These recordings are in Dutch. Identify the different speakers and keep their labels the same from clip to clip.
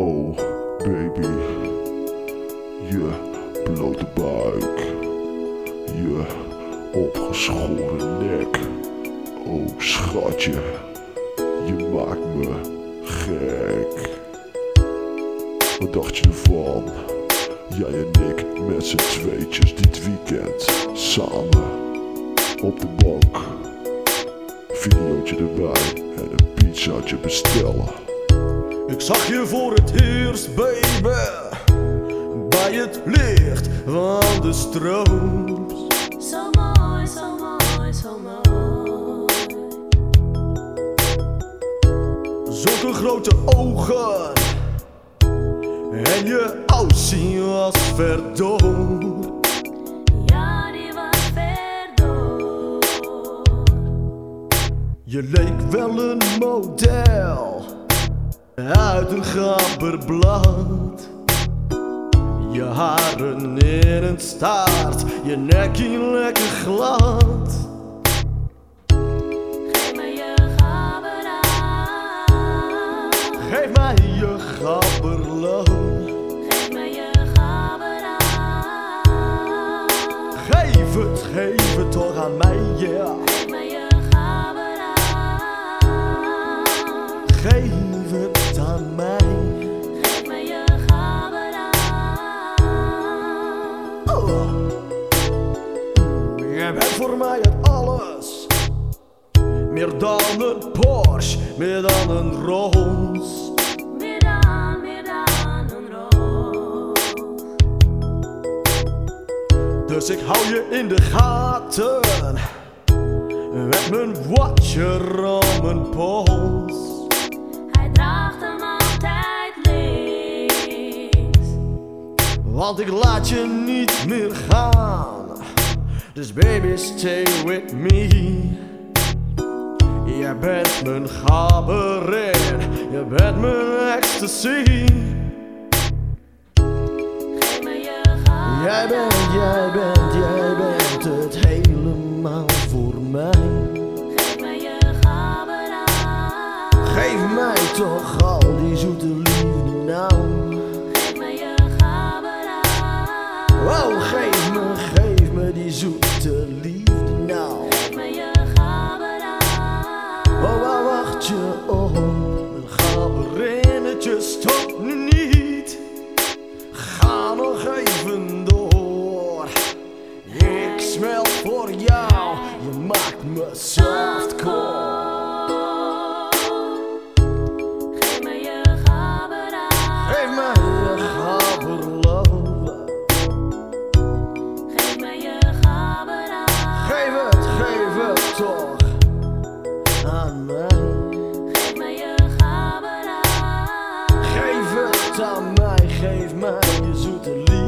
Speaker 1: Oh, baby. Je blote buik. Je opgeschoren nek. Oh, schatje. Je maakt me gek. Wat dacht je ervan? Jij en ik met z'n tweetjes dit weekend. Samen. Op de bank. Videootje erbij. En een pizzaatje bestellen.
Speaker 2: Ik zag je voor het eerst, baby, bij het licht van de stroom.
Speaker 3: Zo mooi, zo mooi, zo mooi.
Speaker 2: Zulke grote ogen en je aussie was verdoofd.
Speaker 3: Ja, die was verdoofd.
Speaker 2: Je leek wel een model uit een gabberblad. Je haren in een staart, je nekje lekker glad.
Speaker 3: Geef me je gabber aan.
Speaker 2: Geef mij je gabberloon.
Speaker 3: Geef me je.
Speaker 2: Geef het, geef het toch aan mij, yeah.
Speaker 3: Geef
Speaker 2: het aan mij.
Speaker 3: Geef me je aan.
Speaker 2: Oh. Jij bent voor mij het alles. Meer dan een Porsche, meer dan een Rolls.
Speaker 3: Meer dan, meer dan een roos.
Speaker 2: Dus ik hou je in de gaten. Met mijn watcher om mijn pols. Want ik laat je niet meer gaan. Dus baby, stay with me. Je bent mijn gabberin, je bent mijn ecstasy.
Speaker 3: Je
Speaker 2: Jij bent, jij bent, jij bent het helemaal voor mij.
Speaker 3: Geef me je.
Speaker 2: Geef mij toch al die zoete liefde nou. Stop nu niet. Ga nog even door. Ik smelt voor jou, je maakt me softcore. mind the with the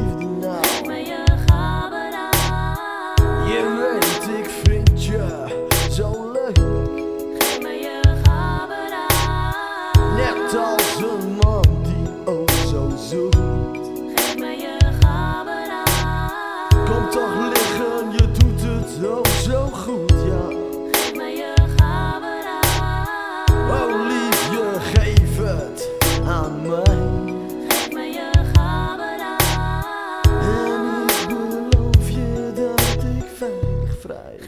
Speaker 2: Hey.